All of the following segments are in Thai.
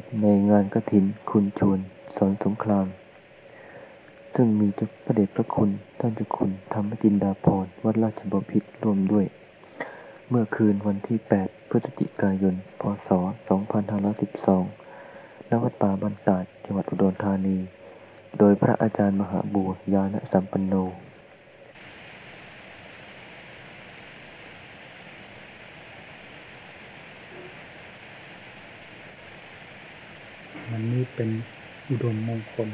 ศในงานกฐินคุณชวนสอนสงคราม ซึ่งมีพระเดชพระคุณท่านเจ้าคุณธรรมจินดาภรวัดราชบพิตรร่วมด้วย เมื่อคืนวันที่ 8 พฤศจิกายน พศ 2512ณวัดป่าบ้านตาดจังหวัดอุดรธานี โดยพระอาจารย์มหาบัวยานสัมปันโน วันนี้ เป็นอุดมมงคล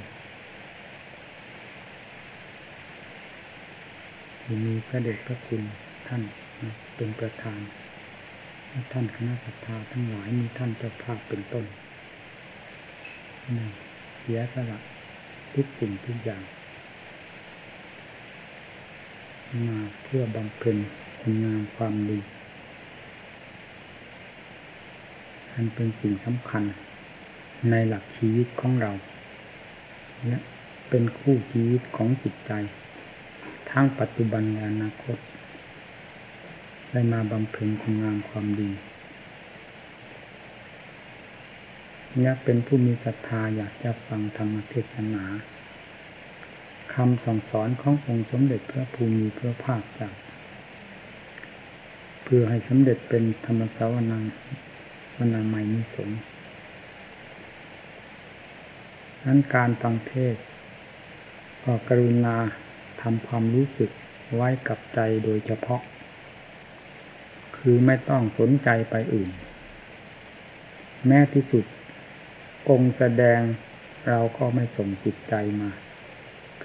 มีพระเดชพระคุณท่านนะเป็นประธาน ท่านคณะสัตยาทั้งหลายมีท่านเจ้าภาพเป็นต้นนะเสียสละทุกสิ่งทุกอย่าง มาเพื่อบำเพ็ญคุณงามความดีอันเป็นสิ่งสำคัญ ในหลักชีวิตของเราและเป็นคู่ชีวิตของจิตใจ ทั้งปัจจุบันและอนาคต ได้มาบำเพ็ญคุณงามความดีและเป็นผู้มีศรัทธาอยากจะฟังธรรมเทศนาคำสั่งสอนขององค์สมเด็จพระภูมิพระภาคจ้าเพื่อให้สมเด็จเป็นธรรมสาวนังวนาไมนิสง์ นั้นการฟังเทศก็กรุณาทำความรู้สึกไว้กับใจโดยเฉพาะ คือไม่ต้องสนใจไปอื่น แม้ที่สุด องค์แสดงเราก็ไม่ส่งจิตใจมา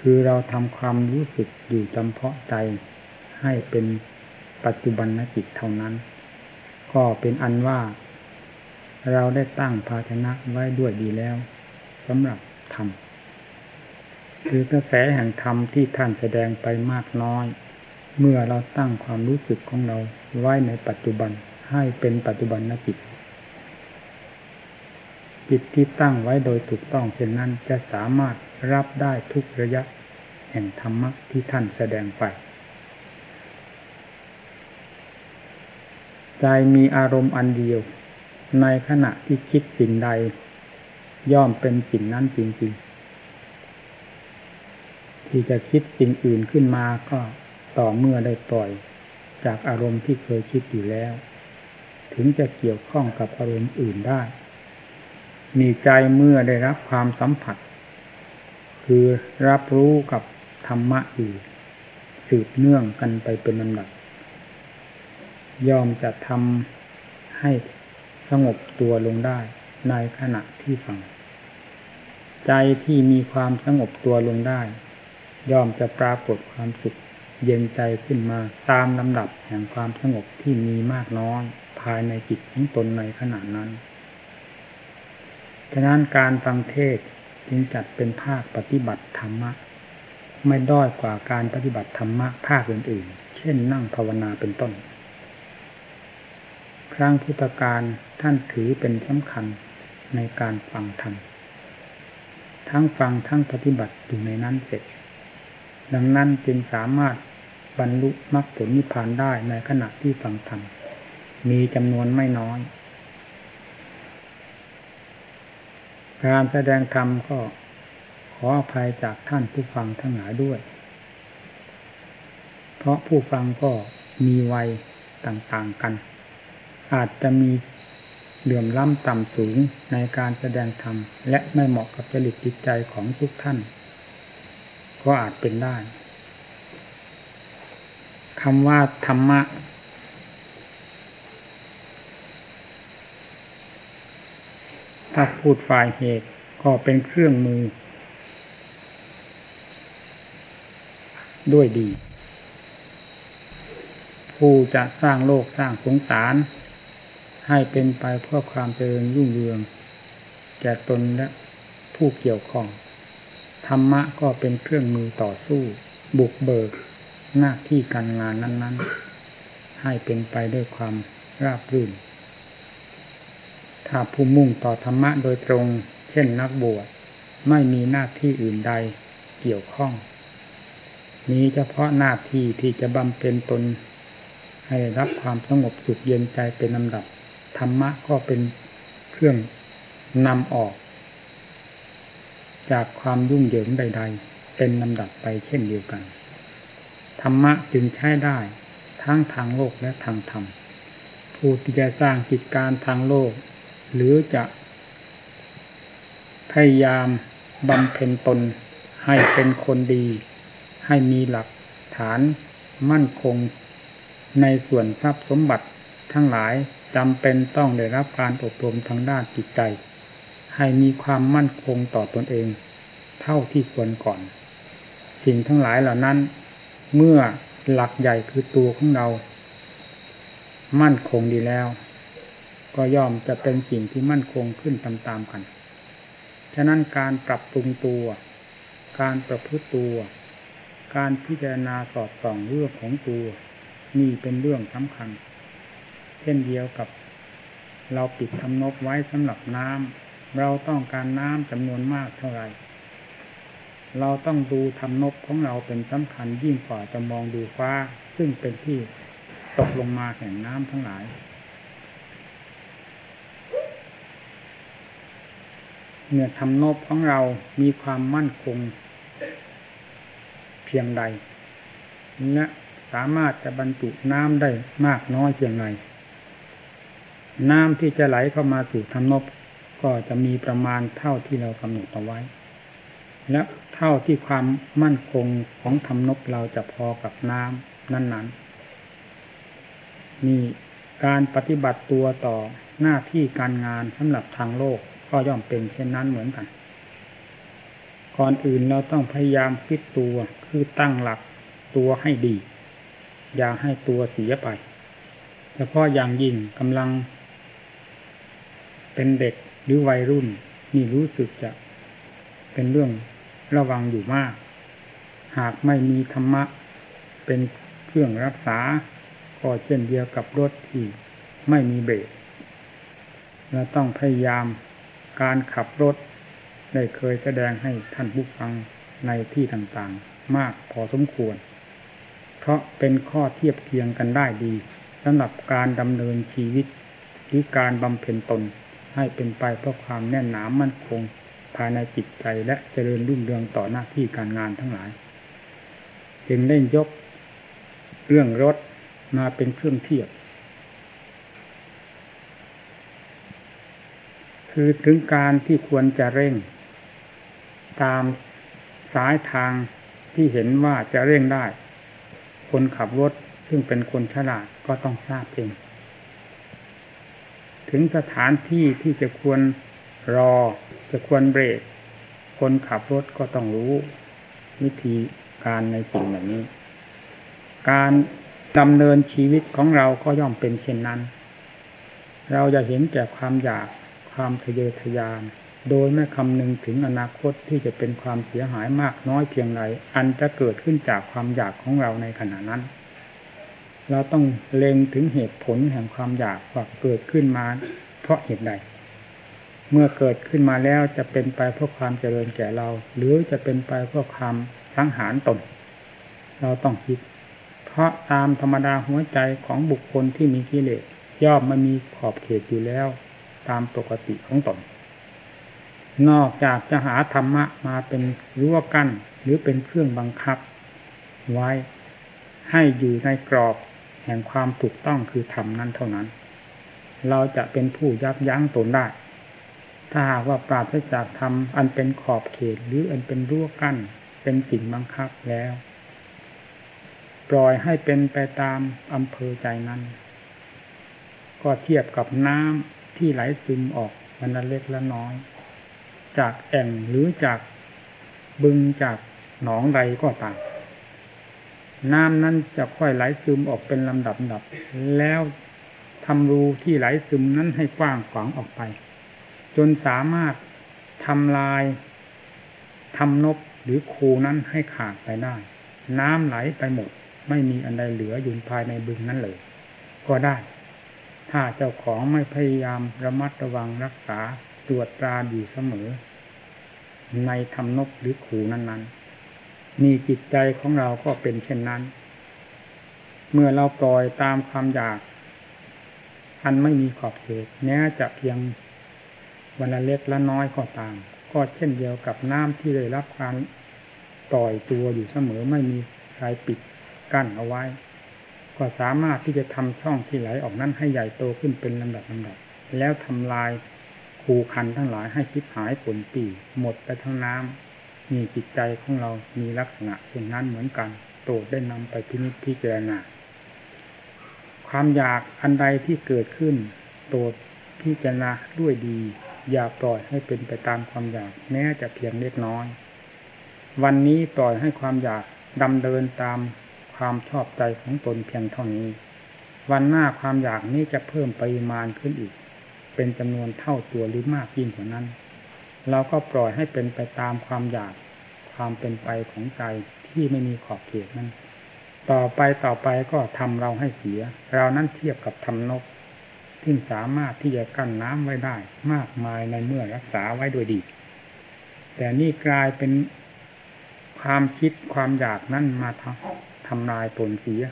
คือเราทำความรู้สึกอยู่จำเพาะใจให้เป็นปัจจุบันจิตเท่านั้น ก็เป็นอันว่า เราได้ตั้งภาชนะไว้ด้วยดีแล้วสำหรับ ธรรมคือกระแสแห่งธรรมที่ท่านแสดงไปมากน้อย เมื่อเราตั้งความรู้สึกของเราไว้ในปัจจุบันให้เป็นปัจจุบันนจิตจิตที่ตั้งไว้โดยถูกต้องเช่นนั้นจะสามารถรับได้ทุกระยะ แห่งธรรมะที่ท่านแสดงไป ใจมีอารมณ์อันเดียว ในขณะที่คิดสิ่งใด ย่อมเป็นสิ่งนั้นจริงๆ ที่จะคิดสิ่งอื่นขึ้นมาก็ต่อเมื่อได้ปล่อยจากอารมณ์ที่เคยคิดอยู่แล้ว ถึงจะเกี่ยวข้องกับอารมณ์อื่นได้ มีใจเมื่อได้รับความสัมผัส คือรับรู้กับธรรมะอยู่สืบเนื่องกันไปเป็นลำดับยอมจะทำให้สงบตัวลงได้ ในขณะที่ฟัง ใจที่มีความสงบตัวลงได้ ย่อมจะปรากฏความสุขเย็นใจขึ้นมาตามลำดับแห่งความสงบที่มีมากน้อยภายในจิตของตนในขณะนั้น ฉะนั้นการฟังเทศจึงจัดเป็นภาคปฏิบัติธรรมะ ไม่ด้อยกว่าการปฏิบัติธรรมะภาคอื่นๆ เช่นนั่งภาวนาเป็นต้น ครั้งพุทธการท่านถือเป็นสำคัญ ในการฟังธรรมทั้งฟังทั้งปฏิบัติอยู่ในนั้นเสร็จ ดังนั้นจึงสามารถบรรลุมรรคผลนิพพานได้ในขณะที่ฟังธรรมมีจำนวนไม่น้อย การแสดงธรรมก็ขออภัยจากท่านผู้ฟังทั้งหลายด้วย เพราะผู้ฟังก็มีวัยต่างๆกัน อาจจะมี เหลื่อมล้ำต่ำสูงในการแสดงธรรม และไม่เหมาะกับจริตจิตใจของทุกท่าน ก็อาจเป็นได้คำว่าธรรมะ ถ้าพูดฝ่ายเหตุก็เป็นเครื่องมือ ด้วยดี ผู้จะสร้างโลกสร้างสงสาร ให้เป็นไปเพื่อความเจริญรุ่งเรือง แก่ตนและผู้เกี่ยวข้อง ธรรมะก็เป็นเครื่องมือต่อสู้ บุกเบิก หน้าที่การงานนั้น ๆ ให้เป็นไปด้วยความราบรื่น ถ้าผู้มุ่งต่อธรรมะโดยตรง เช่นนักบวชไม่มีหน้าที่อื่นใดเกี่ยวข้องมีเฉพาะหน้าที่ที่จะบำเพ็ญตนให้รับความสงบสุขเย็นใจเป็นลำดับ ธรรมะก็เป็นเครื่องนำออก จากความยุ่งเหยิงใด ๆ เป็นลำดับไปเช่นเดียวกัน ธรรมะจึงใช้ได้ทั้งทางโลกและทางธรรม ผู้ที่จะสร้างกิจการทางโลก หรือจะพยายามบำเพ็ญตนให้เป็นคนดี ให้มีหลักฐานมั่นคงในส่วนทรัพย์สมบัติทั้งหลาย จำเป็นต้องได้รับการอบรมทางด้านจิตใจ ให้มีความมั่นคงต่อตอนเอง เท่าที่ควรก่อน สิ่งทั้งหลายเหล่านั้น เมื่อหลักใหญ่คือตัวของเรา มั่นคงดีแล้ว ก็ย่อมจะเป็นสิ่งที่มั่นคงขึ้นตามๆกัน ฉะนั้นการปรับปรุงตัว การประพฤติตัว การพิจารณาสอดส่องเรื่องของตัวนี่เป็นเรื่องสำคัญ เช่นเดียวกับ เราปิดทำนบไว้สำหรับน้ำเราต้องการน้ำจำนวนมากเท่าไหร่ เราต้องดูทำนบของเราเป็นสำคัญยิ่งกว่าจะมองดูฟ้า ซึ่งเป็นที่ตกลงมาแห่งน้ำทั้งหลาย เมื่อทำนบของเรามีความมั่นคง เพียงใดและสามารถจะบรรจุน้ำได้มากน้อยเพียงไร น้ำที่จะไหลเข้ามาสู่ทำนบก็จะมีประมาณเท่าที่เรากำหนดเอาไว้ และเท่าที่ความมั่นคงของทำนบเราจะพอกับน้ำนั้นๆนี่การปฏิบัติตัวต่อหน้าที่การงานสำหรับทางโลกก็ย่อมเป็นเช่นนั้นเหมือนกัน ก่อนอื่นเราต้องพยายามฟิตตัวคือตั้งหลักตัวให้ดี อย่าให้ตัวเสียไปเฉพาะอย่างยิ่งกำลัง เป็นเด็กหรือวัยรุ่น นี่รู้สึกจะเป็นเรื่องระวังอยู่มาก หากไม่มีธรรมะเป็นเครื่องรักษา ก็เช่นเดียวกับรถที่ไม่มีเบรกเราต้องพยายามการขับรถ ได้เคยแสดงให้ท่านผู้ฟังในที่ต่างๆ มากพอสมควร เพราะเป็นข้อเทียบเคียงกันได้ดีสำหรับการดำเนินชีวิตหรือการบำเพ็ญตน ให้เป็นไปเพราะความแน่นหนามั่นคงภายในจิตใจและเจริญรุ่งเรืองต่อหน้าที่การงานทั้งหลาย จึงได้ยกเรื่องรถมาเป็นเครื่องเทียบ คือถึงการที่ควรจะเร่ง ตามสายทางที่เห็นว่าจะเร่งได้ คนขับรถซึ่งเป็นคนฉลาดก็ต้องทราบเอง ถึงสถานที่ที่จะควรรอ จะควรเบรก คนขับรถก็ต้องรู้ วิธีการในสิ่งเหล่านี้ การดำเนินชีวิตของเราก็ย่อมเป็นเช่นนั้น เราจะเห็นแก่ความอยากความทะเยอทะยาน โดยไม่คำนึงถึงอนาคตที่จะเป็นความเสียหายมากน้อยเพียงไรอันจะเกิดขึ้นจากความอยากของเราในขณะนั้น เราต้องเล็งถึงเหตุผลแห่งความอยากว่าเกิดขึ้นมา เพราะเหตุใด เมื่อเกิดขึ้นมาแล้วจะเป็นไปเพื่อความเจริญแก่เรา หรือจะเป็นไปเพื่อความสังหารตน เราต้องคิด เพราะตามธรรมดาหัวใจของบุคคลที่มีกิเลสย่อมมันมีขอบเขตอยู่แล้ว ตามปกติของตน นอกจากจะหาธรรมะมาเป็นรั้วกั้นหรือเป็นเครื่องบังคับ ไว้ให้อยู่ในกรอบ ห่งความถูกต้องคือธรรมนั้นเท่านั้น เราจะเป็นผู้ยับยั้งตนได้ ถ้าหากว่าปราศจากธรรมอันเป็นขอบเขตหรืออันเป็นรั้วกั้น เป็นสิ่งบังคับแล้ว ปล่อยให้เป็นไปตามอำเภอใจนั้น ก็เทียบกับน้ำที่ไหลซึมออกมันละเล็กละน้อย จากแอ่งหรือจากบึงจากหนองใดก็ตาม น้ำนั้นจะค่อยไหลซึมออกเป็นลำดับดับ แล้วทำรูที่ไหลซึมนั้นให้กว้างขวางออกไป จนสามารถทำลายทำนบหรือคูนั้นให้ขาดไปได้ น้ำไหลไปหมด ไม่มีอันใดเหลืออยู่ภายในบึงนั้นเลย ก็ได้ ถ้าเจ้าของไม่พยายามระมัดระวังรักษาตรวจตราอยู่เสมอ ในทำนบหรือขูนั้นๆ นี่จิตใจของเราก็เป็นเช่นนั้น เมื่อเราปล่อยตามความอยาก อันไม่มีขอบเขตแม้จะเพียงวันละเล็กละน้อยก็ตาม ก็เช่นเดียวกับน้ำที่ได้รับการปล่อยตัวอยู่เสมอไม่มีใครปิดกั้นเอาไว้ ก็สามารถที่จะทำช่องที่ไหลออกนั้นให้ใหญ่โตขึ้นเป็นลำดับลำดับแล้วทำลายคูคันทั้งหลายให้คิดหายผลปีหมดไปทั้งน้ำ มีจิตใจของเรามีลักษณะเช่นนั้นเหมือนกันโปรดได้นำไปพินิจพิจารณาความอยากอันใดที่เกิดขึ้นโปรดพิจารณาด้วยดี อย่าปล่อยให้เป็นไปตามความอยากแม้จะเพียงเล็กน้อย วันนี้ปล่อยให้ความอยากดำเดินตามความชอบใจของตนเพียงเท่านี้ วันหน้าความอยากนี้จะเพิ่มปริมาณขึ้นอีก เป็นจำนวนเท่าตัวหรือมากยิ่งกว่านั้น เราก็ปล่อยให้เป็นไปตามความอยากความเป็นไปของใจที่ไม่มีขอบเขตนั้น ต่อไปต่อไปก็ทำเราให้เสีย เรานั้นเทียบกับทำนกที่สามารถที่จะกั้นน้ำไว้ได้ มากมายในเมื่อรักษาไว้โดยดี แต่นี่กลายเป็นความคิดความอยากนั้นมาทำทำลายตนเสีย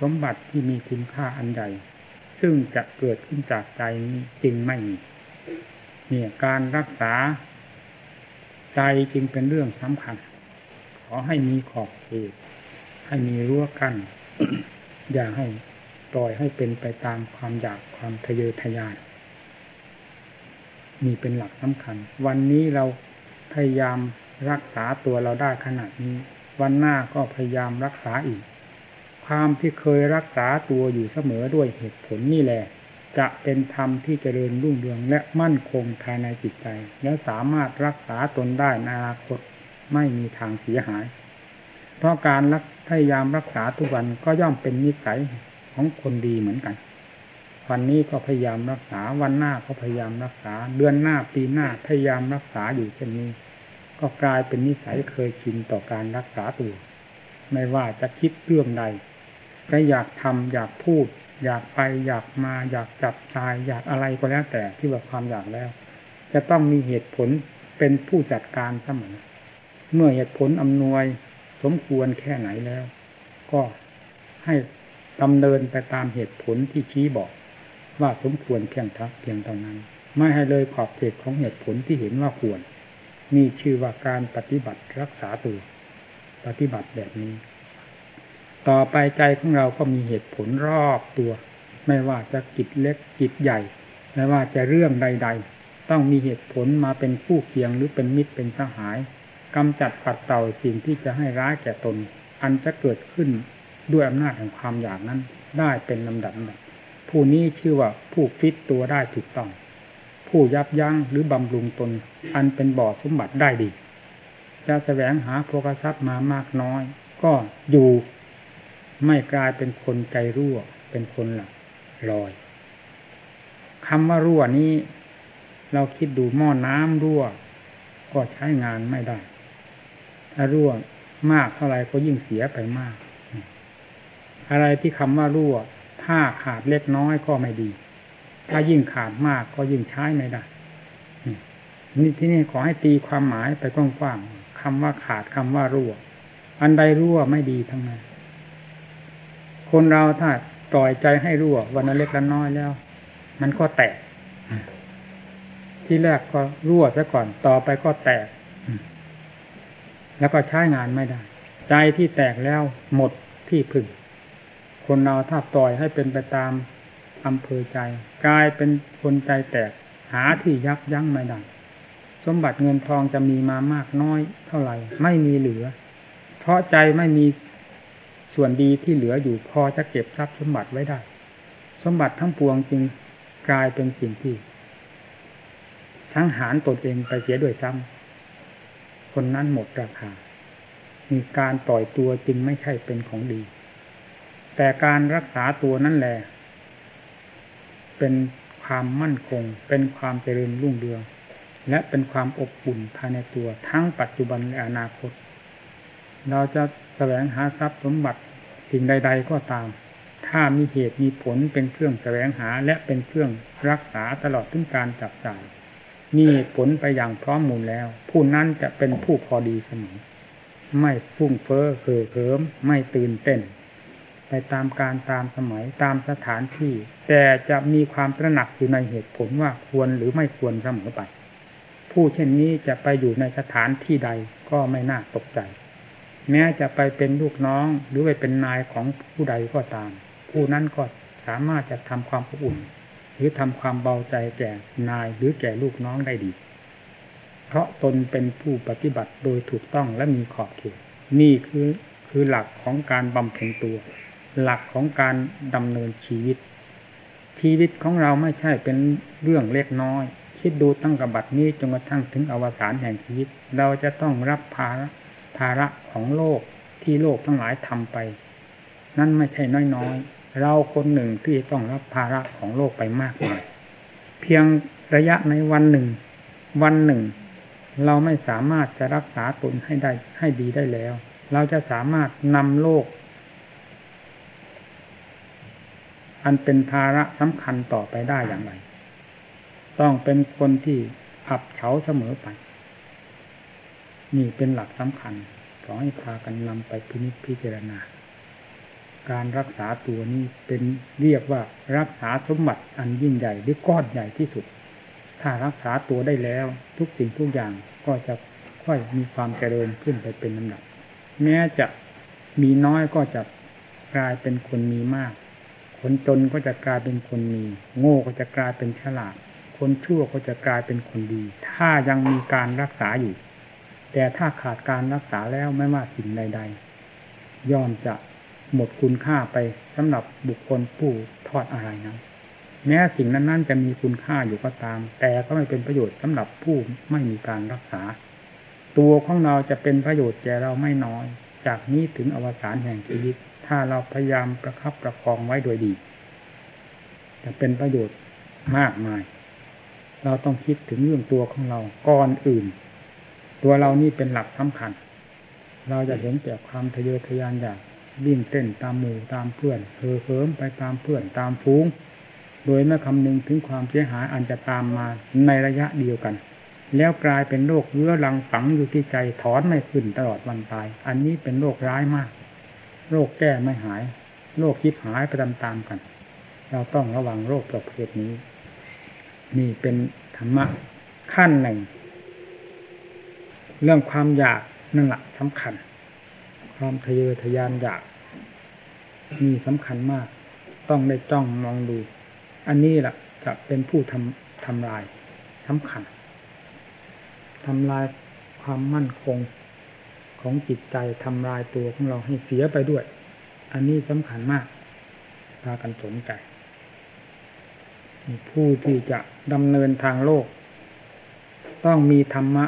สมบัติที่มีคุณค่าอันใหญ่ซึ่งจะเกิดขึ้นจากใจนี้จึงไม่มี เนี่ยการรักษาใจจึงเป็นเรื่องสำคัญ ขอให้มีขอบเขตให้มีรั้วกั้นอย่าให้ปล่อยให้เป็นไปตามความอยากความทะเยอทะยานนี่เป็นหลักสำคัญ วันนี้เราพยายามรักษาตัวเราได้ขนาดนี้ วันหน้าก็พยายามรักษาอีก ความที่เคยรักษาตัวอยู่เสมอด้วยเหตุผลนี่แหละ จะเป็นธรรมที่เจริญรุ่งเรืองและมั่นคงภายในจิตใจ และสามารถรักษาตนได้ในอนาคตไม่มีทางเสียหาย เพราะการพยายามรักษาทุกวันก็ย่อมเป็นนิสัยของคนดีเหมือนกัน วันนี้ก็พยายามรักษาวันหน้าก็พยายามรักษา เดือนหน้าปีหน้าพยายามรักษาอยู่เช่นนี้ ก็กลายเป็นนิสัยเคยชินต่อการรักษาตัว ไม่ว่าจะคิดเรื่องใดก็อยากทำอยากพูด อยากไปอยากมาอยากจับชายอยากอะไรก็แล้วแต่ที่ว่าความอยากแล้ว จะต้องมีเหตุผลเป็นผู้จัดการเสมอเมื่อเหตุผลอำนวยสมควรแค่ไหนแล้ว ก็ให้ดำเนินไปตามเหตุผลที่ชี้บอก ว่าสมควรเพียงทักเพียงเท่านั้น ไม่ให้เลยขอบเขตของเหตุผลที่เห็นว่าควรนี่ชื่อว่าการปฏิบัติรักษาตัว ปฏิบัติแบบนี้ ต่อไปใจของเราก็มีเหตุผลรอบตัว ไม่ว่าจะกิจเล็กกิจใหญ่ ไม่ว่าจะเรื่องใด ๆ ต้องมีเหตุผลมาเป็นคู่เคียงหรือเป็นมิตรเป็นสหายกำจัดปัดเต่าสิ่งที่จะให้ร้ายแก่ตน อันจะเกิดขึ้นด้วยอำนาจแห่งความอยากนั้น ได้เป็นลำดับผู้นี้ชื่อว่าผู้ฟิตตัวได้ถูกต้อง ผู้ยับยั้งหรือบำรุงตน อันเป็นบ่อสมบัติได้ดี จะแสวงหาโภคทรัพย์มามากน้อย ก็อยู่ ไม่กลายเป็นคนใจรั่ว เป็นคนหลักลอยคำว่ารั่วนี้ เราคิดดูหม้อน้ำรั่ว ก็ใช้งานไม่ได้ ถ้ารั่วมากเท่าไรก็ยิ่งเสียไปมาก อะไรที่คำว่ารั่ว ถ้าขาดเล็กน้อยก็ไม่ดี ถ้ายิ่งขาดมากก็ยิ่งใช้ไม่ได้นี่ที่นี่ขอให้ตีความหมายไปกว้างๆคำว่าขาดคำว่ารั่ว อันใดรั่วไม่ดีทั้งนั้น คนเราถ้าปล่อยใจให้รั่ววันละเล็กละน้อยแล้ว มันก็แตก ที่แรกก็รั่วซะก่อนต่อไปก็แตก แล้วก็ใช้งานไม่ได้ ใจที่แตกแล้วหมดที่พึ่ง คนเราถ้าปล่อยให้เป็นไปตามอำเภอใจ กลายเป็นคนใจแตก หาที่ยับยั้งไม่ได้สมบัติเงินทองจะมีมามากน้อยเท่าไหร่ ไม่มีเหลือ เพราะใจไม่มี ส่วนดีที่เหลืออยู่พอจะเก็บทรัพย์สมบัติไว้ได้ สมบัติทั้งปวงจึงกลายเป็นสิ่งที่สังหารตนเองไปเสียด้วยซ้ำคนนั้นหมดราคา มีการปล่อยตัวจึงไม่ใช่เป็นของดี แต่การรักษาตัวนั่นแหละ เป็นความมั่นคง เป็นความเจริญรุ่งเรือง และเป็นความอบอุ่นภายในตัวทั้งปัจจุบันและอนาคต เราจะ แสวงหาทรัพย์สมบัติสิ่งใด ๆ ก็ตาม ถ้ามีเหตุมีผลเป็นเครื่องแสวงหาและเป็นเครื่องรักษาตลอดถึงการจับจ่าย มีผลไปอย่างพร้อมมูลแล้ว ผู้นั้นจะเป็นผู้พอดีเสมอไม่ฟุ้งเฟ้อเห่อเหิมไม่ตื่นเต้น ไปตามการตามสมัยตามสถานที่ แต่จะมีความตระหนักอยู่ในเหตุผลว่าควรหรือไม่ควรเสมอไป ผู้เช่นนี้จะไปอยู่ในสถานที่ใดก็ไม่น่าตกใจ แม้จะไปเป็นลูกน้องหรือไปเป็นนายของผู้ใดก็ตาม ผู้นั้นก็สามารถจะทำความอบอุ่น หรือทำความเบาใจแก่นายหรือแก่ลูกน้องได้ดี เพราะตนเป็นผู้ปฏิบัติโดยถูกต้องและมีขอบเขตนี่คือคือหลักของการบำเพ็ญตัว หลักของการดำเนินชีวิต ชีวิตของเราไม่ใช่เป็นเรื่องเล็กน้อย คิดดูตั้งกับบัดนี้จนกระทั่งถึงอวสานแห่งชีวิต เราจะต้องรับภาระ ภาระของโลกที่โลกทั้งหลายทำไป นั่นไม่ใช่น้อยๆ เราคนหนึ่งที่ต้องรับภาระของโลกไปมากมายเพียงระยะในวันหนึ่ง วันหนึ่ง เราไม่สามารถจะรักษาตนให้ได้ให้ดีได้แล้ว เราจะสามารถนำโลก อันเป็นภาระสำคัญต่อไปได้อย่างไร ต้องเป็นคนที่อับเฉาเสมอไป นี่เป็นหลักสำคัญขอให้พากันนำไปพินิจพิจารณา การรักษาตัวนี้เป็นเรียกว่ารักษาสมบัติอันยิ่งใหญ่หรือก้อนใหญ่ที่สุด ถ้ารักษาตัวได้แล้ว ทุกสิ่งทุกอย่างก็จะค่อยมีความเจริญขึ้นไปเป็นลำดับ แม้จะมีน้อยก็จะกลายเป็นคนมีมาก คนจนก็จะกลายเป็นคนมี โง่ก็จะกลายเป็นฉลาด คนชั่วก็จะกลายเป็นคนดี ถ้ายังมีการรักษาอยู่ แต่ถ้าขาดการรักษาแล้วไม่ว่าสิ่งใด ๆย่อมจะหมดคุณค่าไปสำหรับบุคคลผู้ทอดอะไรนั้นแม้สิ่งนั้นๆจะมีคุณค่าอยู่ก็ตาม แต่ก็ไม่เป็นประโยชน์สำหรับผู้ไม่มีการรักษา ตัวของเราจะเป็นประโยชน์แก่เราไม่น้อย จากนี้ถึงอวสานแห่งชีวิต ถ้าเราพยายามประคับประคองไว้โดยดี จะเป็นประโยชน์มากมาย เราต้องคิดถึงเรื่องตัวของเราก่อนอื่น ตัวเรานี่เป็นหลักสำคัญ เราจะเห็นแต่ความทะเยอทะยานอยากวิ่งเต้นตามหมู่ตามเพื่อนเห่อเหิมไปตามเพื่อนตามฟูงโดยไม่คำนึงถึงความเสียหายอันจะตามมาในระยะเดียวกัน แล้วกลายเป็นโรคเรื้อรังฝังอยู่ที่ใจถอนไม่ขึ้นตลอดวันตาย อันนี้เป็นโรคร้ายมาก โรคแก้ไม่หาย โรคคิดหายไปตามๆกัน เราต้องระวังโรคประเภทนี้ นี่เป็นธรรมะขั้นหนึ่ง เรื่องความอยากนั่นแหละสำคัญ ความทะเยอทะยานอยากมีสำคัญมาก ต้องได้จ้องมองดู อันนี้แหละจะเป็นผู้ทำทำลายสำคัญทำลายความมั่นคงของจิตใจทำลายตัวของเราให้เสียไปด้วย อันนี้สำคัญมากพากันสนใจผู้ที่จะดำเนินทางโลก ต้องมีธรรมะ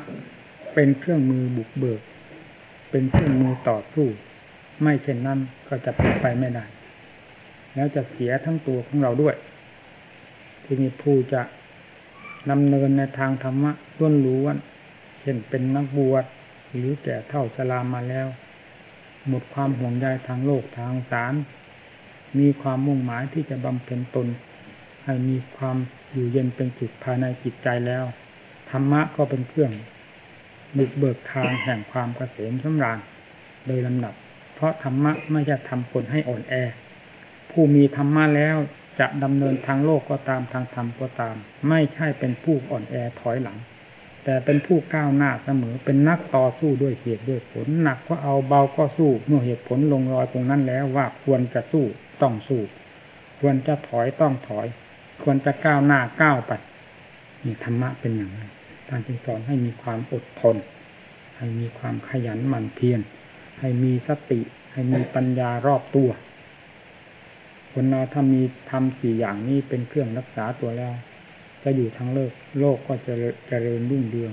เป็นเครื่องมือบุกเบิก เป็นเครื่องมือต่อสู้ ไม่เช่นนั้นก็จะเป็นไปไม่ได้ แล้วจะเสียทั้งตัวของเราด้วย ที่มีผู้จะดำเนินในทางธรรมะล้วนรู้ว่าเช่นเป็นนักบวชหรือแก่เท่าชรามาแล้ว หมดความห่วงใยทางโลกทางสาร มีความมุ่งหมายที่จะบำเพ็ญตน ให้มีความอยู่เย็นเป็นจุดภายในจิตใจแล้ว ธรรมะก็เป็นเครื่อง บุกเบิกทางแห่งความเกษมสำราญโดยลำดับ เพราะธรรมะไม่จะทำคนให้อ่อนแอ ผู้มีธรรมะแล้วจะดำเนินทางโลกก็ตามทางธรรมก็ตาม ไม่ใช่เป็นผู้อ่อนแอถอยหลัง แต่เป็นผู้ก้าวหน้าเสมอเป็นนักต่อสู้ด้วยเหตุด้วยผลหนักก็เอาเบาก็สู้เมื่อเหตุผลลงรอยตรงนั้นแล้วว่าควรจะสู้ต้องสู้ ควรจะถอยต้องถอย ควรจะก้าวหน้าก้าวไปนี่ธรรมะเป็นอย่างนั้น ท่านจึงสอนให้มีความอดทน ให้มีความขยันหมั่นเพียร ให้มีสติ ให้มีปัญญารอบตัว คนเราถ้ามีทำสี่อย่างนี้เป็นเครื่องรักษาตัวแล้ว จะอยู่ทั้งโลก โลกก็จะจะเจริญรุ่งเรือง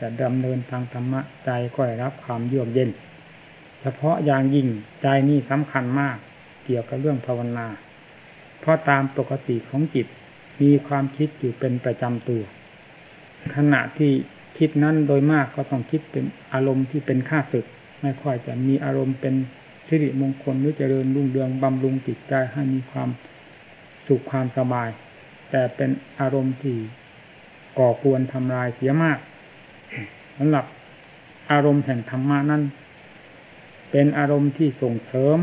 จะดำเนินทางธรรมะใจก็ได้รับความเยือกเย็น เฉพาะอย่างยิ่งใจนี่สำคัญมาก เกี่ยวกับเรื่องภาวนา เพราะตามปกติของจิตมีความคิดอยู่เป็นประจำตัว ขณะที่คิดนั้นโดยมากก็ต้องคิดเป็นอารมณ์ที่เป็นค่าศึก ไม่ค่อยจะมีอารมณ์เป็นสิริมงคลหรือเจริญรุ่งเรืองบำรุงจิตใจให้มีความสุขความสบาย แต่เป็นอารมณ์ที่ก่อกวนทำลายเสียมากสำหรับอารมณ์แห่งธรรมานั้นเป็นอารมณ์ที่ส่งเสริม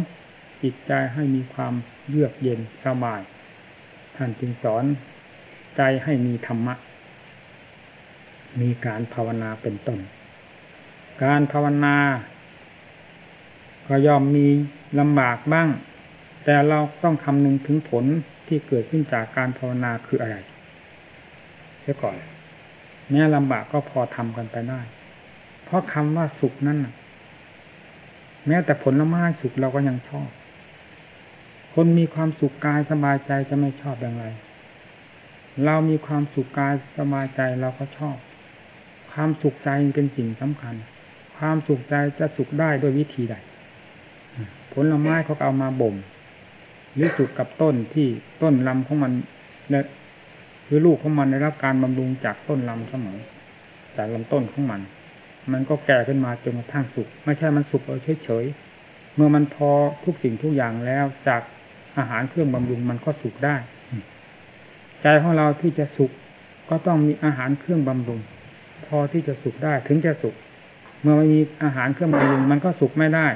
จิตใจให้มีความเยือกเย็นสบาย ท่านจึงสอนใจให้มีธรรมะ มีการภาวนาเป็นต้น การภาวนา ก็ย่อมมีลำบากบ้าง แต่เราต้องคำนึงถึงผลที่เกิดขึ้นจากการภาวนาคืออะไรเสียก่อนแม้ลำบากก็พอทำกันไปได้ เพราะคำว่าสุขนั่นแม้แต่ผลไม้สุขเราก็ยังชอบ คนมีความสุขกายสบายใจจะไม่ชอบอย่างไร เรามีความสุขกายสบายใจเราก็ชอบ ความสุขใจเป็นสิ่งสำคัญ ความสุขใจจะสุขได้ด้วยวิธีใด ผลไม้เขาเอามาบ่มหรือสุกกับต้นที่ต้นลำของมันและหรือลูกของมันได้รับการบำรุงจากต้นลำเสมอจากลำต้นของมัน มันก็แก่ขึ้นมาจนกระทั่งสุกไม่ใช่มันสุกเฉยๆเมื่อมันพอทุกสิ่งทุกอย่างแล้วจากอาหารเครื่องบำรุงมันก็สุกได้ ใจของเราที่จะสุกก็ต้องมีอาหารเครื่องบำรุง อที่จะสุกได้ถึงจะสุกเมื่อไม่มีอาหารเครื่องบำรุงมันก็สุกไม่ได้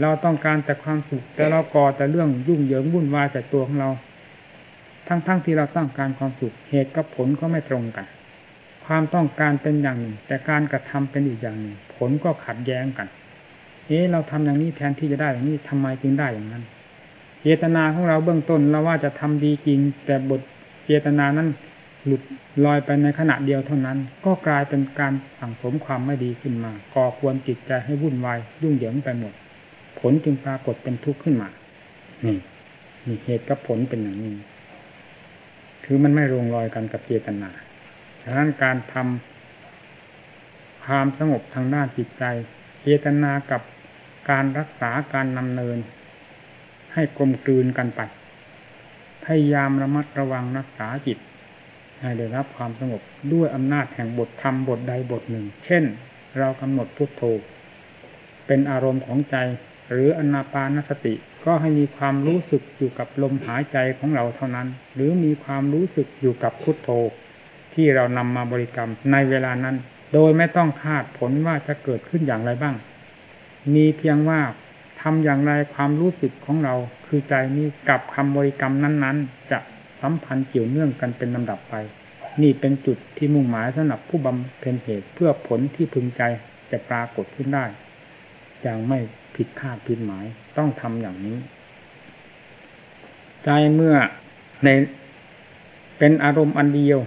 เราต้องการแต่ความสุขแต่เราก่อแต่เรื่องยุ่งเหยิงวุ่นวายแต่ตัวของเรา ทั้งๆทที่เราต้องการความสุขเหตุกับผลก็ไม่ตรงกัน ความต้องการเป็นอย่างหนึ่ง แต่การกระทำเป็นอีกอย่างหนึ่ง ผลก็ขัดแย้งกันเอ๊ะเราทำอย่างนี้แทนที่จะได้อย่างนี้ทำไมจึงได้อย่างนั้น เจตนาของเราเบื้องต้นเราว่าจะทำดีจริง แต่บทเจตนานั้น หลุดลอยไปในขณะเดียวเท่านั้น ก็กลายเป็นการสั่งสมความไม่ดีขึ้นมา ก่อควรจิตใจให้วุ่นวายยุ่งเหยิงไปหมด ผลจึงปรากฏเป็นทุกข์ขึ้นมา นี่นี่เหตุกับผลเป็นอย่างนี้ คือมันไม่ลงรอยกันกับเจตนาฉะนั้นการทำความสงบทางด้านจิตใจ เจตนากับการรักษาการนำเนิน ให้กลมกลืนกันไป พยายามระมัดระวังรักษาจิต ให้ได้รับความสงบด้วยอำนาจแห่งบทธรรมบทใดบทหนึ่ง เช่น เรากำหนดพุทโธเป็นอารมณ์ของใจ หรืออนาปานสติ ก็ให้มีความรู้สึกอยู่กับลมหายใจของเราเท่านั้น หรือมีความรู้สึกอยู่กับพุทโธ ที่เรานำมาบริกรรมในเวลานั้น โดยไม่ต้องคาดผลว่าจะเกิดขึ้นอย่างไรบ้าง มีเพียงว่าทำอย่างไรความรู้สึกของเรา คือใจนี้กับคำบริกรรมนั้น ๆ จะ สัมพันธ์เกี่ยวเนื่องกันเป็นลำดับไป นี่เป็นจุดที่มุ่งหมายสำหรับผู้บำเพ็ญเหตุเพื่อผลที่พึงใจจะปรากฏขึ้นได้อย่างไม่ผิดคาดผิดหมายต้องทำอย่างนี้ ใจเมื่อในเป็นอารมณ์อันเดียว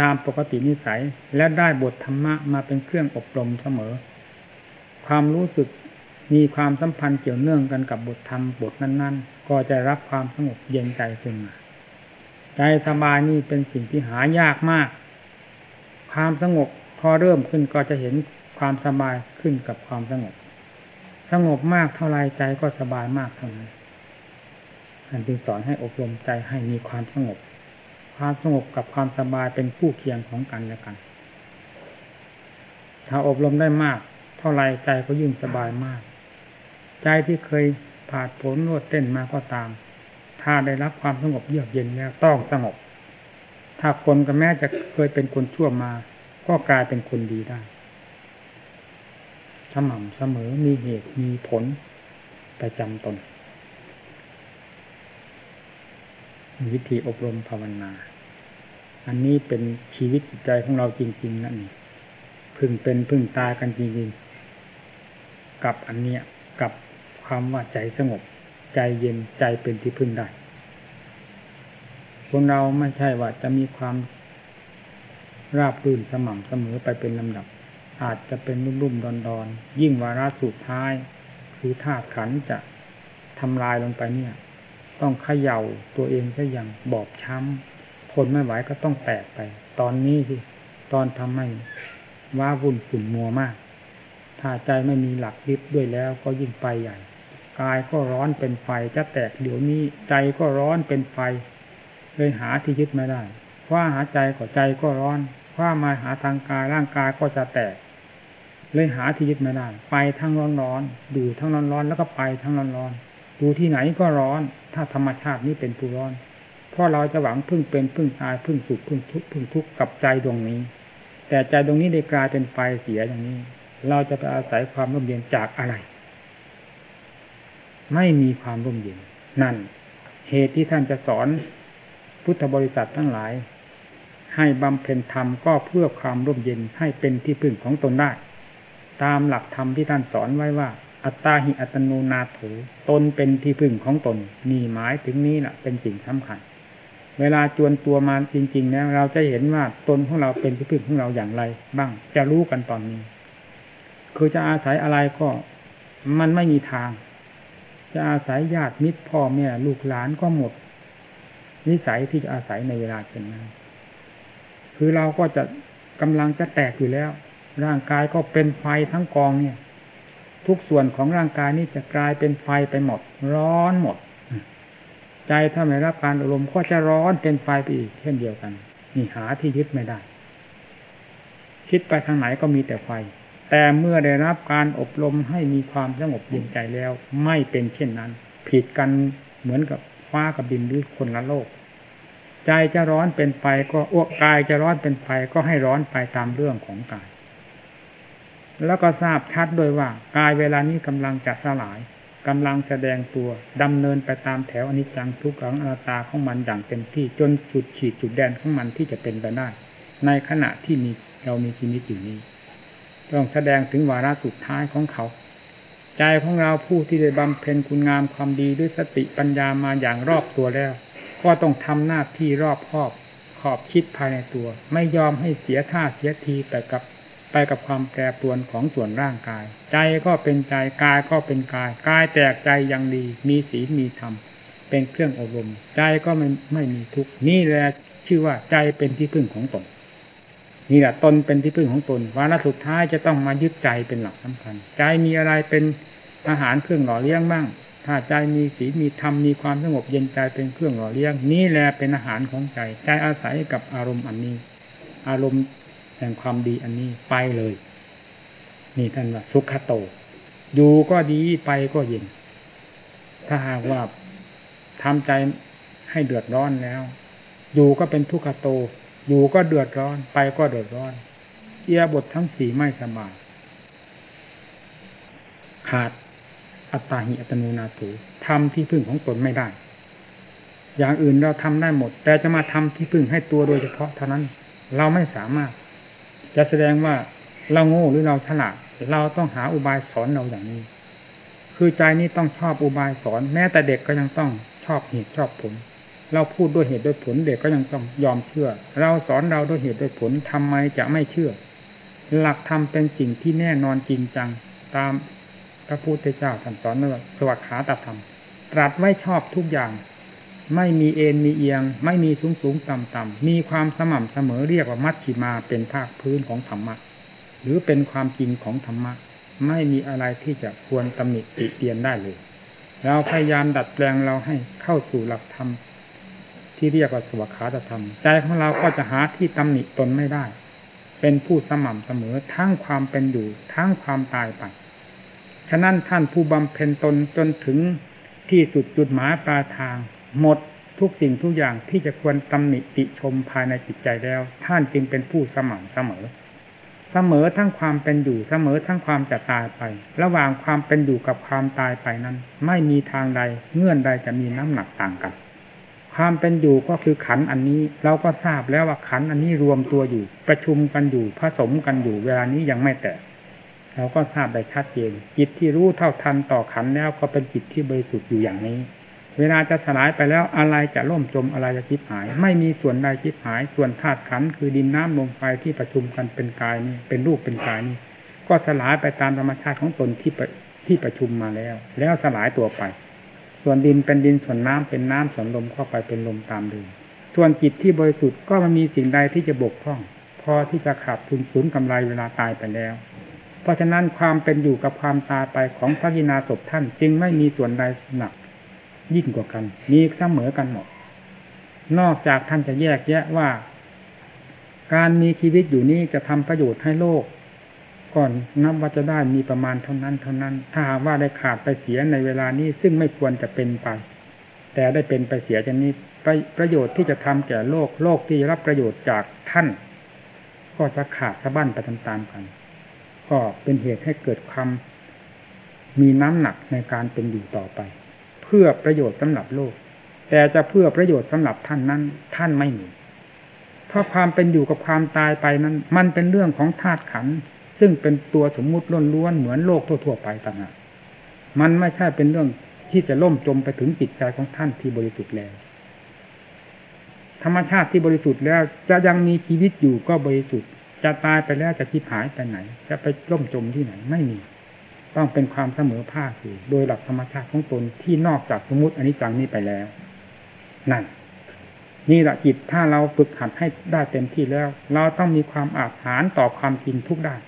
ตามปกตินิสัยและได้บทธรรมะมาเป็นเครื่องอบรมเสมอ ความรู้สึกมีความสัมพันธ์เกี่ยวเนื่องกันกับบทธรรมบทนั้น ๆ ก็จะรับความสงบเย็นใจขึ้นมา ใจสบายนี่เป็นสิ่งที่หายากมาก ความสงบพอเริ่มขึ้นก็จะเห็นความสบายขึ้นกับความสงบ สงบมากเท่าไรใจก็สบายมากเท่านั้นท่านจึงสอนให้อบรมใจให้มีความสงบ ความสงบกับความสบายเป็นคู่เคียงของกันและกัน ถ้าอบรมได้มาก เท่าไรใจก็ยิ่งสบายมาก ใจที่เคยผ่าดผลโนดเต้นมาก็ตาม ถ้าได้รับความสงบเยือกเย็นแล้วต้องสงบ ถ้าคนก็แม้จะเคยเป็นคนชั่วมา ก็กลายเป็นคนดีได้สม่ำเสมอมีเหตุมีผลประจำตน วิธีอบรมภาวนา อันนี้เป็นชีวิตจิตใจของเราจริงๆนั่นพึ่งเป็นพึ่งตายกันจริงๆ กับอันเนี้ยกับความว่าใจสงบ ใจเย็นใจเป็นที่พึ่งได้คนเราไม่ใช่ว่าจะมีความราบรื่นสม่ำเสมอไปเป็นลำดับ อาจจะเป็นรุ่มๆดอนๆ ยิ่งวาระสุดท้าย คือธาตุขันจะทำลายลงไปเนี่ย ต้องเขย่าตัวเองซะอย่างบอบช้ำทนไม่ไหวก็ต้องแตกไป ตอนนี้สิตอนทำให้ว้าวุ่นขุ่นมัวมาก ถ้าใจไม่มีหลักยึดด้วยแล้วก็ยิ่งไปใหญ่ กายก็ร้อนเป็นไฟจะแตกเดี๋ยวนี้ใจก็ร้อนเป็นไฟ เลยหาที่ยึดไม่ได้คว้าหาใจก็ใจก็ร้อนคว้ามาหาทางกายร่างกายก็จะแตก เลยหาที่ยึดไม่ได้ไปทั้งร้อนร้อนดูทั้งร้อนร้อนแล้วก็ไปทั้งร้อนร้อนดูที่ไหนก็ร้อน ถ้าธรรมชาตินี้เป็นผู้ร้อนเพราะเราจะหวังพึ่งเป็นพึ่งตายพึ่งสุขพึ่งทุกข์พึ่งทุกข์กับใจดวงนี้ แต่ใจดวงนี้ได้กลายเป็นไฟเสียอย่างนี้ เราจะไปอาศัยความร่มเย็นจากอะไร ไม่มีความร่มเย็น นั่น เหตุที่ท่านจะสอนพุทธบริษัททั้งหลาย ให้บำเพ็ญธรรมก็เพื่อความร่มเย็นให้เป็นที่พึ่งของตนได้ ตามหลักธรรมที่ท่านสอนไว้ว่า อัตตาหิอัตโนนาโถตนเป็นที่พึ่งของตนนี่หมายถึงนี้แหละเป็นสิ่งสำคัญ เวลาจวนตัวมาจริงๆแล้วเราจะเห็นว่าตนของเราเป็นที่พึ่งของเราอย่างไร บ้างจะรู้กันตอนนี้ คือจะอาศัยอะไรก็มันไม่มีทาง จะอาศัยญาติมิตรพ่อแม่ลูกหลานก็หมด นิสัยที่จะอาศัยในเวลาเช่นนั้นคือเราก็จะกำลังจะแตกอยู่แล้ว ร่างกายก็เป็นไฟทั้งกองเนี่ย ทุกส่วนของร่างกายนี่จะกลายเป็นไฟไปหมด ร้อนหมด ใจถ้าไม่รับการอารมณ์ก็จะร้อนเป็นไฟไปอีกเช่นเดียวกัน นี่หาที่ยึดไม่ได้ คิดไปทางไหนก็มีแต่ไฟ แต่เมื่อได้รับการอบรมให้มีความสงบเย็นใจแล้ว ไม่เป็นเช่นนั้น ผิดกันเหมือนกับฟ้ากับดินหรือคนละโลก ใจจะร้อนเป็นไฟก็อ้วกกายจะร้อนเป็นไฟก็ให้ร้อนไปตามเรื่องของกาย แล้วก็ทราบชัดโดยว่ากายเวลานี้กำลังจะสลายกำลังแสดงตัวดำเนินไปตามแถวอนิจจังทุกขังอนัตตาของมันอย่างเต็มที่จนจุดขีดจุดแดนของมันที่จะเป็นไปได้ ในขณะที่มีเรามีชีวิตอยู่นี้ ต้องแสดงถึงวาระสุดท้ายของเขา ใจของเราผู้ที่ได้บำเพ็ญคุณงามความดีด้วยสติปัญญามาอย่างรอบตัวแล้ว ก็ต้องทำหน้าที่รอบครอบขอบคิดภายในตัว ไม่ยอมให้เสียท่าเสียทีไปกับไปกับความแปรปรวนของส่วนร่างกาย ใจก็เป็นใจกายก็เป็นกายกายแตกใจยังดี มีศีลมีธรรมเป็นเครื่องอบรม ใจก็ไม่ไม่มีทุกข์นี่แหละชื่อว่าใจเป็นที่พึ่งของตน นี่แหละตนเป็นที่พึ่งของตนวาระสุดท้ายจะต้องมายึดใจเป็นหลักสำคัญ ใจมีอะไรเป็นอาหารเครื่องหล่อเลี้ยงบ้าง ถ้าใจมีศีลมีธรรมมีความสงบเย็นใจเป็นเครื่องหล่อเลี้ยง นี่แหละเป็นอาหารของใจ ใจอาศัยกับอารมณ์อันนี้ อารมณ์แห่งความดีอันนี้ไปเลย นี่ท่านว่าสุขโต อยู่ก็ดีไปก็เย็น ถ้าหากว่าทำใจให้เดือดร้อนแล้ว อยู่ก็เป็นทุกขโต อยู่ก็เดือดร้อน ไปก็เดือดร้อน เอียบททั้งสี่ไม่สบายขาดอัตตาหิอัตโนนาตูทำที่พึ่งของตนไม่ได้ อย่างอื่นเราทำได้หมด แต่จะมาทำที่พึ่งให้ตัวโดยเฉพาะเท่านั้น เราไม่สามารถ จะแสดงว่าเราโง่หรือเราฉลาดเราต้องหาอุบายสอนเราอย่างนี้ คือใจนี้ต้องชอบอุบายสอน แม้แต่เด็กก็ยังต้องชอบเหตุชอบผล เราพูดด้วยเหตุด้วยผลเด็กก็ยังต้องยอมเชื่อ เราสอนเราด้วยเหตุด้วยผลทำไมจะไม่เชื่อ หลักธรรมเป็นสิ่งที่แน่นอนจริงจัง ตามพระพุทธเจ้าท่านสอนว่าสวัสดขาตธรรม ตรัสไว้ชอบทุกอย่าง ไม่มีเอ็นมีเอียง ไม่มีสูงสูงต่ำต่ำมีความสม่ำเสมอเรียกว่ามัชชิมาเป็นภาคพื้นของธรรมะหรือเป็นความจริงของธรรมะไม่มีอะไรที่จะควรตำหนิติเตียนได้เลย เราพยายามดัดแปลงเราให้เข้าสู่หลักธรรม ที่เรียกว่าสวขาธรรม ใจของเราก็จะหาที่ตำหนิตนไม่ได้ เป็นผู้สม่ำเสมอทั้งความเป็นอยู่ ทั้งความตายไปฉะนั้นท่านผู้บำเพ็ญตนจนถึงที่สุดจุดหมายปลายทาง หมดทุกสิ่งทุกอย่างที่จะควรตำหนิติชมภายในจิตใจแล้ว ท่านจึงเป็นผู้สม่ำเสมอ เสมอทั้งความเป็นอยู่เสมอทั้งความจะตายไป ระหว่างความเป็นอยู่กับความตายไปนั้น ไม่มีทางใดเงื่อนใดจะมีน้ำหนักต่างกัน ความเป็นอยู่ก็คือขันอันนี้ เราก็ทราบแล้วว่าขันอันนี้รวมตัวอยู่ ประชุมกันอยู่ผสมกันอยู่เวลานี้ยังไม่แตกเราก็ทราบได้ชัดเจนจิตที่รู้เท่าทันต่อขันแล้วก็เป็นจิตที่บริสุทธิ์อยู่อย่างนี้ เวลาจะสลายไปแล้วอะไรจะล่มจมอะไรจะคิดหาย ไม่มีส่วนใดคิดหาย ส่วนธาตุขันคือดินน้ำลมไฟที่ประชุมกันเป็นกายนี่เป็นรูปเป็นกายนี่ก็สลายไปตามธรรมชาติของตนที่ที่ประชุมมาแล้ว แล้วสลายตัวไป ส่วนดินเป็นดินส่วนน้ำเป็นน้ำส่วนลมเข้าไปเป็นลมตามเดิมส่วนจิตที่บริสุทธิ์ก็มันมีสิ่งใดที่จะบกพร่อง พอที่จะขาดทุนสูญกำไรเวลาตายไปแล้ว เพราะฉะนั้นความเป็นอยู่กับความตายไปของพระกินาศพท่านจึงไม่มีส่วนใดหนักยิ่งกว่ากัน มีเสมอกันหมด นอกจากท่านจะแยกแยะว่า การมีชีวิตอยู่นี้จะทำประโยชน์ให้โลก ก่อนนับว่าจะได้มีประมาณเท่านั้นเท่านั้น ถ้าหากว่าได้ขาดไปเสียในเวลานี้ซึ่งไม่ควรจะเป็นไป แต่ได้เป็นไปเสียจนนี้ประประโยชน์ที่จะทำแก่โลกโลกที่รับประโยชน์จากท่าน ก็จะขาดสะบั้นไปตามๆกัน ก็เป็นเหตุให้เกิดความมีน้ำหนักในการเป็นอยู่ต่อไป เพื่อประโยชน์สำหรับโลก แต่จะเพื่อประโยชน์สำหรับท่านนั้น ท่านไม่มีเพราะความเป็นอยู่กับความตายไปนั้น มันเป็นเรื่องของธาตุขันธ์ ซึ่งเป็นตัวสมมุติล้วนๆเหมือนโลกทั่ว ๆ ไปต่างหากมันไม่ใช่เป็นเรื่องที่จะล่มจมไปถึงจิตใจของท่านที่บริสุทธิ์แล้ว ธรรมชาติที่บริสุทธิ์แล้ว จะยังมีชีวิตอยู่ก็บริสุทธิ์ จะตายไปแล้วจะทิพหายไปไหน จะไปล่มจมที่ไหนไม่มี ต้องเป็นความเสมอภาคอยู่โดยหลักธรรมชาติของตนที่นอกจากสมมติอันนี้จังนี้ไปแล้ว นั่นนี่แหละจิตถ้าเราฝึกหัดให้ได้เต็มที่แล้ว เราต้องมีความอาถรรต่อความจริงทุกด้าน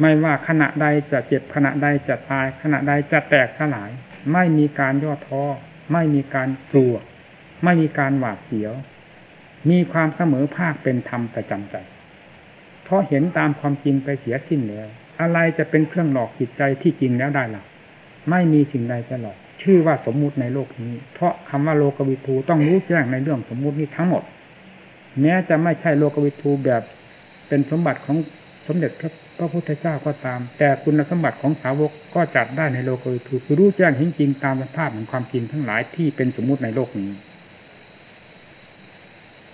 ไม่ว่าขณะใดจะเจ็บขณะใดจะตาย ขณะใดจะแตกสลาย ไม่มีการย่อท้อไม่มีการกลัว ไม่มีการหวาดเสียว มีความเสมอภาคเป็นธรรมประจำใจ เพราะเห็นตามความจริงไปเสียสิ้นแล้วอะไรจะเป็นเครื่องหลอกจิตใจที่จริงแล้วได้หล่ะ ไม่มีสิ่งใดจะหลอก ชื่อว่าสมมุติในโลกนี้ เพราะคำว่าโลกวิทูต้องรู้แจ้งในเรื่องสมมุตินี้ทั้งหมดแม้จะไม่ใช่โลกวิทูแบบเป็นสมบัติของสมเด็จพระ พระพุทธเจ้าก็ตาม แต่คุณสมบัติของสาวกก็จัดได้ในโลกวิถูคือรู้แจ้งเห็นจริงตามสภาพของความจริงทั้งหลายที่เป็นสมมุติในโลกนี้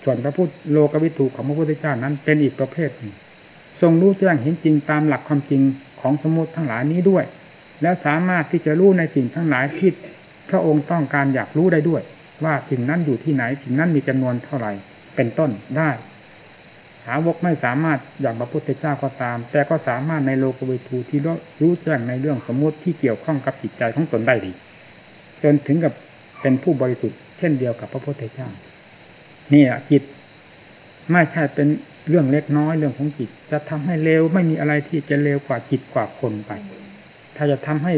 ส่วนพระพุทธโลกวิถูของพระพุทธเจ้านั้นเป็นอีกประเภทหนึ่งทรงรู้แจ้งเห็นจริงตามหลักความจริงของสมมติทั้งหลายนี้ด้วย แล้วสามารถที่จะรู้ในสิ่งทั้งหลายที่พระองค์ต้องการอยากรู้ได้ด้วย ว่าสิ่งนั้นอยู่ที่ไหนสิ่งนั้นมีจำนวนเท่าไหร่เป็นต้นได้ สาวกไม่สามารถอย่างพระพุทธเจ้าก็ตาม แต่ก็สามารถในโลกวิทูที่รู้แจ้งในเรื่องสมมติที่เกี่ยวข้องกับจิตใจของตนได้ดี จนถึงกับเป็นผู้บริสุทธิ์เช่นเดียวกับพระพุทธเจ้านี่แหละจิตไม่ใช่เป็นเรื่องเล็กน้อยเรื่องของจิต จะทำให้เลวไม่มีอะไรที่จะเลวกว่าจิตกว่าคนไป ถ้าจะทำให้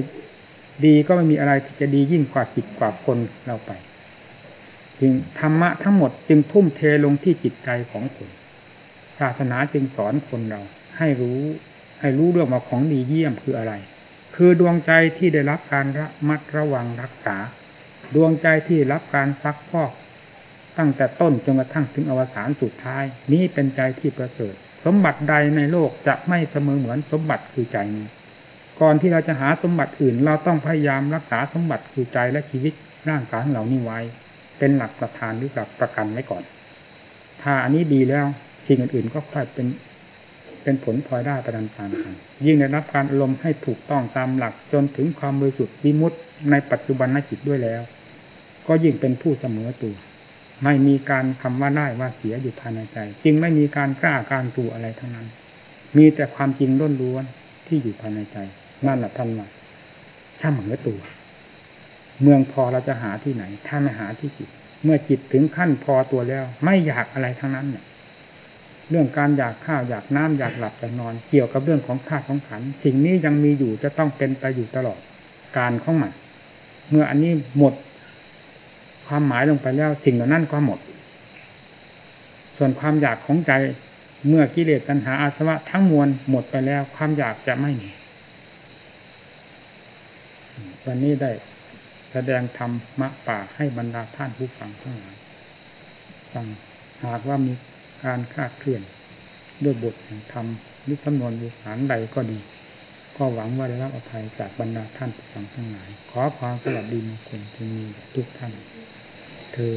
ดีก็ไม่มีอะไรที่จะดียิ่งกว่าจิตกว่าคนเราไป จึงธรรมะทั้งหมดจึงทุ่มเทลงที่จิตใจของคน ศาสนาจึงสอนคนเรา ให้รู้ให้รู้เรื่องว่าของดีเยี่ยมคืออะไร คือดวงใจที่ได้รับการระมัดระวังรักษา ดวงใจที่รับการซักพอก ตั้งแต่ต้นจนกระทั่งถึงอวสานสุดท้าย นี้เป็นใจที่ประเสริฐสมบัติใดในโลกจะไม่เสมอเหมือนสมบัติคือใจนี้ก่อนที่เราจะหาสมบัติอื่น เราต้องพยายามรักษาสมบัติคือใจและชีวิตร่างกายของเรานี้ไว้ เป็นหลักประธานหรือหลักประกันไว้ก่อน ถ้าอันนี้ดีแล้ว สิ่งอื่นๆก็ค่อยเป็นเป็นผลพลอยได้ประดันตามกันยิ่งได้รับการอารมณ์ให้ถูกต้องตามหลัก จนถึงความบริสุทธิ์วิมุตติในปัจจุบันนจิตด้วยแล้ว ก็ยิ่งเป็นผู้เสมอตัวไม่มีการคำว่าได้ว่าเสียอยู่ภายในใจ จึงไม่มีการกล้าการตัวอะไรทั้งนั้น มีแต่ความจริงล้นล้วนที่อยู่ภายในใจนั่นแหละท่านว่าช่ำเหมือตัว เมืองพอเราจะหาที่ไหน ถ้าไม่หาที่จิต เมื่อจิตถึงขั้นพอตัวแล้ว ไม่อยากอะไรทั้งนั้นเนี่ย เรื่องการอยากข้าวอยากน้ำอยากหลับอยากนอน เกี่ยวกับเรื่องของธาตุของขันสิ่งนี้ยังมีอยู่จะต้องเป็นไปอยู่ตลอดการของมันเมื่ออันนี้หมด ความหมายลงไปแล้วสิ่งเหล่านั้นก็หมด ส่วนความอยากของใจเมื่อกิเลสตัณหาอาสวะทั้งมวลหมดไปแล้ว ความอยากจะไม่มีวันนี้ได้แสดงธรรมะป่าให้บรรดาท่านผู้ฟังทั้งหลายฟังหากว่ามีารคาดเคลื่อน ด้วยบทแห่งธรรมหรือจำนวนบุหารใดก็ดี ก็หวังว่าได้รับอภัยจากบรรดาท่านผู้ฟังทั้งหลาย ขอความสวัสดีมงคลที่มีทุกท่าน เธอ